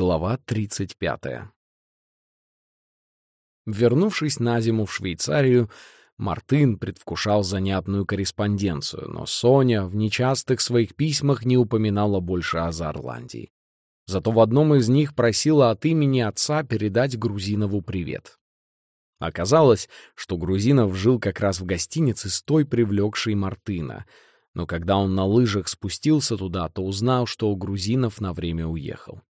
Глава 35. Вернувшись на зиму в Швейцарию, Мартын предвкушал занятную корреспонденцию, но Соня в нечастых своих письмах не упоминала больше о Зарландии. Зато в одном из них просила от имени отца передать Грузинову привет. Оказалось, что Грузинов жил как раз в гостинице с той привлекшей Мартына, но когда он на лыжах спустился туда, то узнал, что Грузинов на время уехал.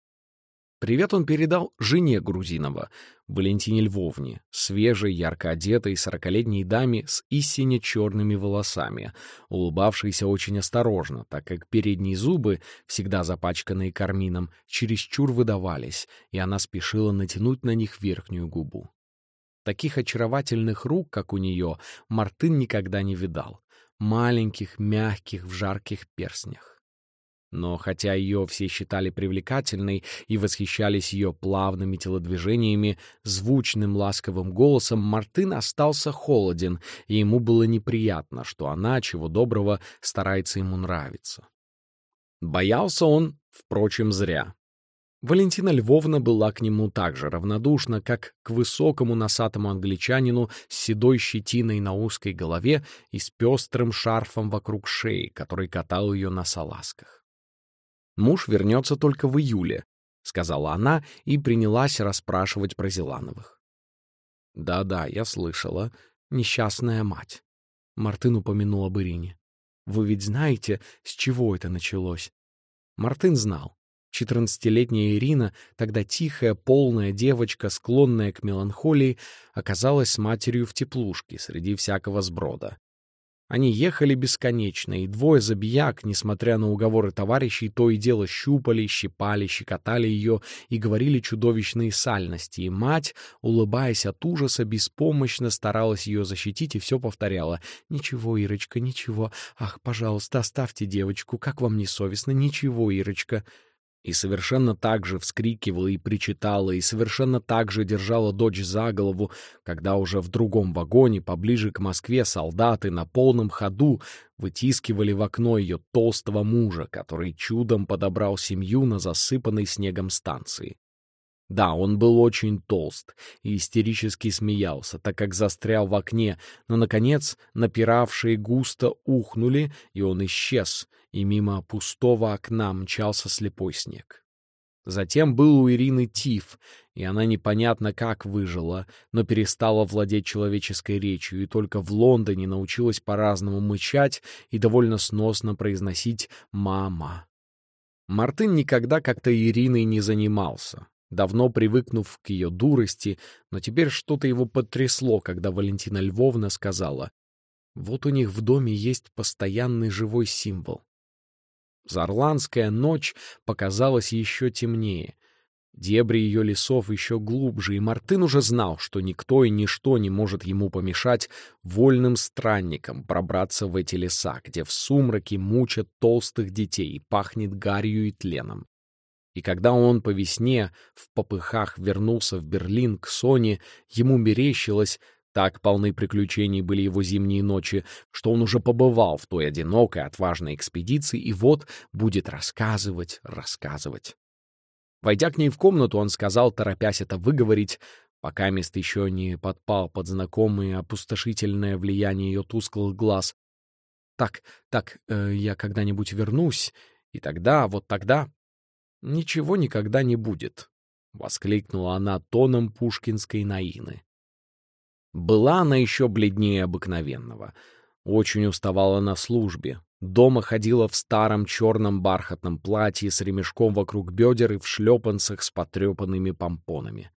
Привет он передал жене Грузинова, Валентине Львовне, свежей, ярко одетой, сорокалетней даме с истине черными волосами, улыбавшейся очень осторожно, так как передние зубы, всегда запачканные кармином, чересчур выдавались, и она спешила натянуть на них верхнюю губу. Таких очаровательных рук, как у нее, Мартын никогда не видал. Маленьких, мягких, в жарких перстнях. Но хотя ее все считали привлекательной и восхищались ее плавными телодвижениями, звучным ласковым голосом, Мартын остался холоден, и ему было неприятно, что она, чего доброго, старается ему нравиться. Боялся он, впрочем, зря. Валентина Львовна была к нему так же равнодушна, как к высокому носатому англичанину с седой щетиной на узкой голове и с пестрым шарфом вокруг шеи, который катал ее на салазках. Муж вернется только в июле, — сказала она и принялась расспрашивать про Зелановых. «Да-да, я слышала. Несчастная мать». Мартын упомянул об Ирине. «Вы ведь знаете, с чего это началось?» Мартын знал. Четырнадцатилетняя Ирина, тогда тихая, полная девочка, склонная к меланхолии, оказалась с матерью в теплушке среди всякого сброда. Они ехали бесконечно, и двое забияк, несмотря на уговоры товарищей, то и дело щупали, щипали, щекотали ее и говорили чудовищные сальности, и мать, улыбаясь от ужаса, беспомощно старалась ее защитить и все повторяла. «Ничего, Ирочка, ничего. Ах, пожалуйста, оставьте девочку, как вам не совестно? Ничего, Ирочка». И совершенно так же вскрикивала и причитала, и совершенно так же держала дочь за голову, когда уже в другом вагоне, поближе к Москве, солдаты на полном ходу вытискивали в окно ее толстого мужа, который чудом подобрал семью на засыпанной снегом станции. Да, он был очень толст и истерически смеялся, так как застрял в окне, но, наконец, напиравшие густо ухнули, и он исчез, и мимо пустого окна мчался слепой снег. Затем был у Ирины тиф, и она непонятно как выжила, но перестала владеть человеческой речью и только в Лондоне научилась по-разному мычать и довольно сносно произносить «мама». Мартын никогда как-то Ириной не занимался давно привыкнув к ее дурости, но теперь что-то его потрясло, когда Валентина Львовна сказала, «Вот у них в доме есть постоянный живой символ». Зарландская ночь показалась еще темнее. Дебри ее лесов еще глубже, и Мартын уже знал, что никто и ничто не может ему помешать вольным странникам пробраться в эти леса, где в сумраке мучат толстых детей и пахнет гарью и тленом. И когда он по весне в попыхах вернулся в Берлин к Соне, ему мерещилось, так полны приключений были его зимние ночи, что он уже побывал в той одинокой, отважной экспедиции и вот будет рассказывать, рассказывать. Войдя к ней в комнату, он сказал, торопясь это выговорить, пока мест еще не подпал под знакомое опустошительное влияние ее тусклых глаз. «Так, так, э, я когда-нибудь вернусь, и тогда, вот тогда...» ничего никогда не будет», — воскликнула она тоном пушкинской наины. Была она еще бледнее обыкновенного. Очень уставала на службе. Дома ходила в старом черном бархатном платье с ремешком вокруг бедер и в шлепанцах с потрепанными помпонами.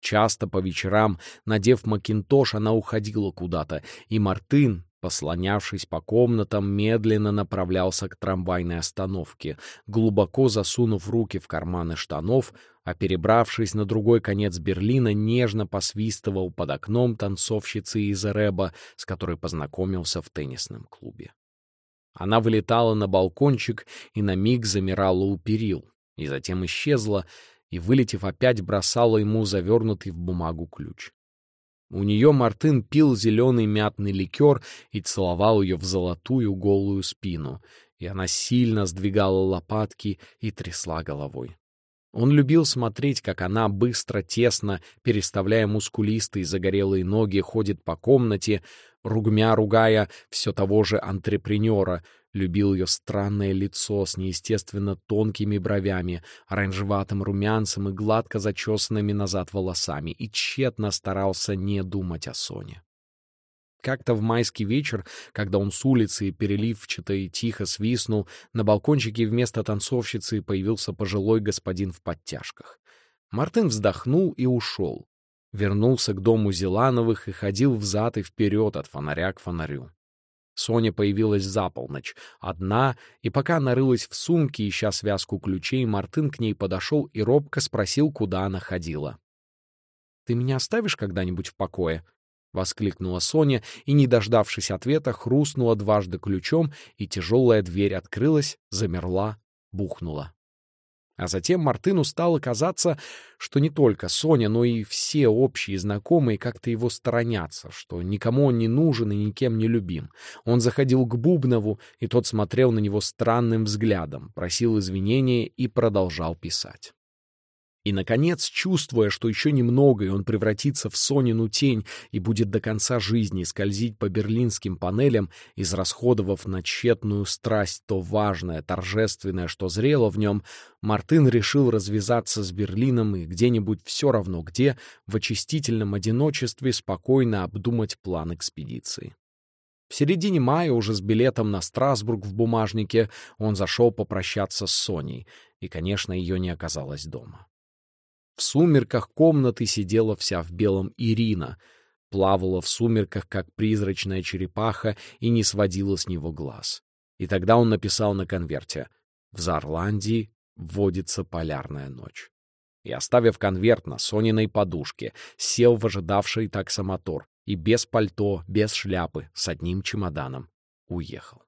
Часто по вечерам, надев макинтош, она уходила куда-то, и Мартын, Послонявшись по комнатам, медленно направлялся к трамвайной остановке, глубоко засунув руки в карманы штанов, а перебравшись на другой конец Берлина, нежно посвистывал под окном танцовщицы из Эреба, с которой познакомился в теннисном клубе. Она вылетала на балкончик и на миг замирала у перил, и затем исчезла, и, вылетев опять, бросала ему завернутый в бумагу ключ. У нее Мартын пил зеленый мятный ликер и целовал ее в золотую голую спину, и она сильно сдвигала лопатки и трясла головой. Он любил смотреть, как она быстро, тесно, переставляя мускулистые загорелые ноги, ходит по комнате, ругмя, ругая все того же антрепренера, любил ее странное лицо с неестественно тонкими бровями, оранжеватым румянцем и гладко зачесанными назад волосами, и тщетно старался не думать о Соне. Как-то в майский вечер, когда он с улицы, переливчато и тихо свистнул, на балкончике вместо танцовщицы появился пожилой господин в подтяжках. Мартын вздохнул и ушел. Вернулся к дому Зелановых и ходил взад и вперед от фонаря к фонарю. Соня появилась за полночь, одна, и пока нарылась в сумке, ища связку ключей, Мартын к ней подошел и робко спросил, куда она ходила. «Ты меня оставишь когда-нибудь в покое?» — воскликнула Соня и, не дождавшись ответа, хрустнула дважды ключом, и тяжелая дверь открылась, замерла, бухнула. А затем Мартыну стало казаться, что не только Соня, но и все общие знакомые как-то его сторонятся, что никому он не нужен и никем не любим. Он заходил к Бубнову, и тот смотрел на него странным взглядом, просил извинения и продолжал писать. И, наконец, чувствуя, что еще немного, и он превратится в Сонину тень и будет до конца жизни скользить по берлинским панелям, израсходовав на тщетную страсть то важное, торжественное, что зрело в нем, Мартын решил развязаться с Берлином и где-нибудь все равно где, в очистительном одиночестве, спокойно обдумать план экспедиции. В середине мая, уже с билетом на Страсбург в бумажнике, он зашел попрощаться с Соней, и, конечно, ее не оказалось дома. В сумерках комнаты сидела вся в белом Ирина, плавала в сумерках, как призрачная черепаха, и не сводила с него глаз. И тогда он написал на конверте «В Зарландии вводится полярная ночь». И, оставив конверт на Сониной подушке, сел в ожидавший таксомотор и без пальто, без шляпы, с одним чемоданом уехал.